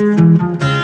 Música